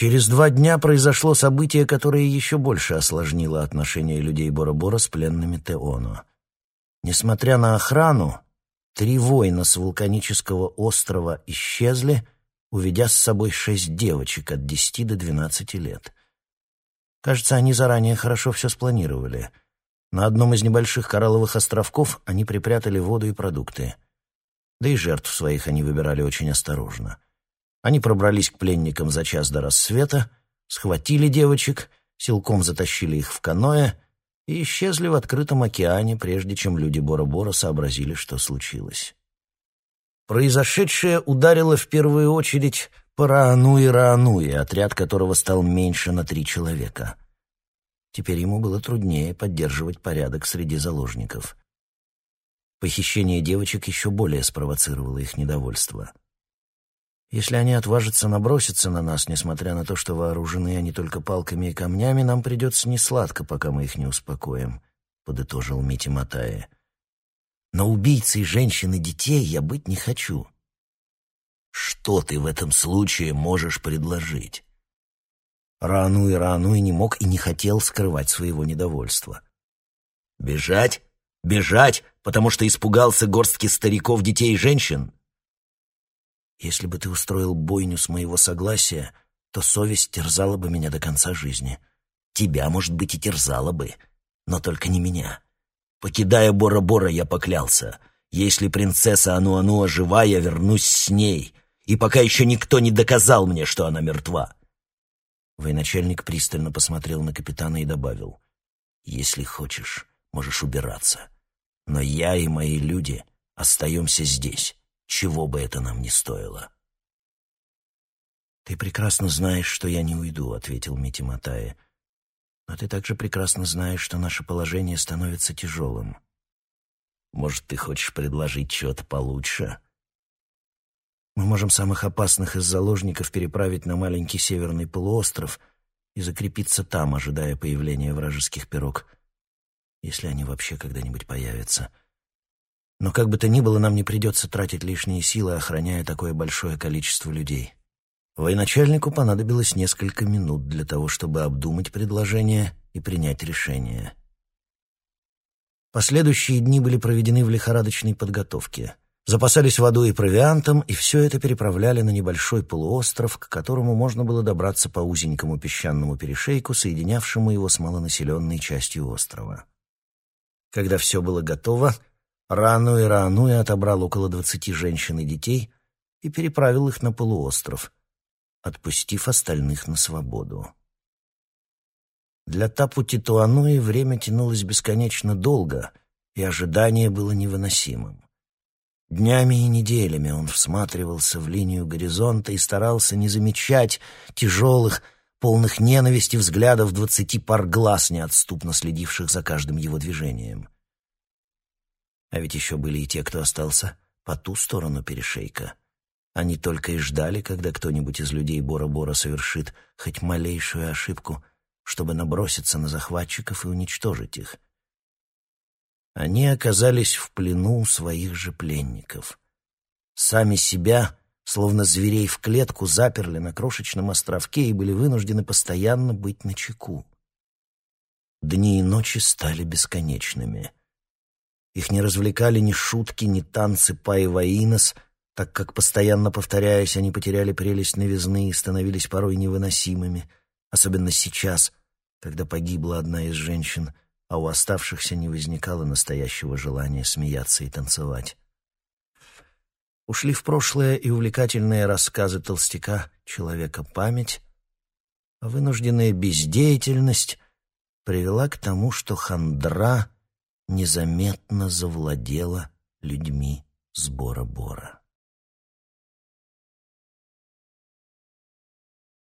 Через два дня произошло событие, которое еще больше осложнило отношения людей Бора-Бора с пленными Теоно. Несмотря на охрану, три воина с вулканического острова исчезли, уведя с собой шесть девочек от десяти до двенадцати лет. Кажется, они заранее хорошо все спланировали. На одном из небольших коралловых островков они припрятали воду и продукты. Да и жертв своих они выбирали очень осторожно — они пробрались к пленникам за час до рассвета, схватили девочек, силком затащили их в каноэ и исчезли в открытом океане, прежде чем люди Бора-Бора сообразили, что случилось. Произошедшее ударило в первую очередь по Раануи-Раануи, отряд которого стал меньше на три человека. Теперь ему было труднее поддерживать порядок среди заложников. Похищение девочек еще более спровоцировало их недовольство — если они отважатся наброситься на нас, несмотря на то, что вооружены они только палками и камнями, нам придется несладко, пока мы их не успокоим», — подытожил Мити Матая. «Но убийцей женщин и детей я быть не хочу». «Что ты в этом случае можешь предложить?» Рану и Рану и не мог и не хотел скрывать своего недовольства. «Бежать? Бежать, потому что испугался горстки стариков, детей и женщин?» Если бы ты устроил бойню с моего согласия, то совесть терзала бы меня до конца жизни. Тебя, может быть, и терзала бы, но только не меня. Покидая Бора-Бора, я поклялся. Если принцесса Ануануа жива, я вернусь с ней, и пока еще никто не доказал мне, что она мертва. Военачальник пристально посмотрел на капитана и добавил, «Если хочешь, можешь убираться, но я и мои люди остаемся здесь» чего бы это нам ни стоило. «Ты прекрасно знаешь, что я не уйду», — ответил Мити Матая. «Но ты также прекрасно знаешь, что наше положение становится тяжелым. Может, ты хочешь предложить что-то получше?» «Мы можем самых опасных из заложников переправить на маленький северный полуостров и закрепиться там, ожидая появления вражеских пирог, если они вообще когда-нибудь появятся». Но как бы то ни было, нам не придется тратить лишние силы, охраняя такое большое количество людей. Военачальнику понадобилось несколько минут для того, чтобы обдумать предложение и принять решение. Последующие дни были проведены в лихорадочной подготовке. Запасались водой и провиантом, и все это переправляли на небольшой полуостров, к которому можно было добраться по узенькому песчаному перешейку, соединявшему его с малонаселенной частью острова. Когда все было готово, Рану и Рану и отобрал около двадцати женщин и детей и переправил их на полуостров, отпустив остальных на свободу. Для Тапу Титуануи время тянулось бесконечно долго, и ожидание было невыносимым. Днями и неделями он всматривался в линию горизонта и старался не замечать тяжелых, полных ненависти взглядов двадцати пар глаз, неотступно следивших за каждым его движением. А ведь еще были и те, кто остался по ту сторону перешейка. Они только и ждали, когда кто-нибудь из людей Бора-Бора совершит хоть малейшую ошибку, чтобы наброситься на захватчиков и уничтожить их. Они оказались в плену у своих же пленников. Сами себя, словно зверей в клетку, заперли на крошечном островке и были вынуждены постоянно быть начеку. Дни и ночи стали бесконечными — их не развлекали ни шутки, ни танцы Паева-Инос, так как, постоянно повторяясь, они потеряли прелесть новизны и становились порой невыносимыми, особенно сейчас, когда погибла одна из женщин, а у оставшихся не возникало настоящего желания смеяться и танцевать. Ушли в прошлое и увлекательные рассказы толстяка «Человека память», а вынужденная бездеятельность привела к тому, что хандра — незаметно завладела людьми сбора Бора.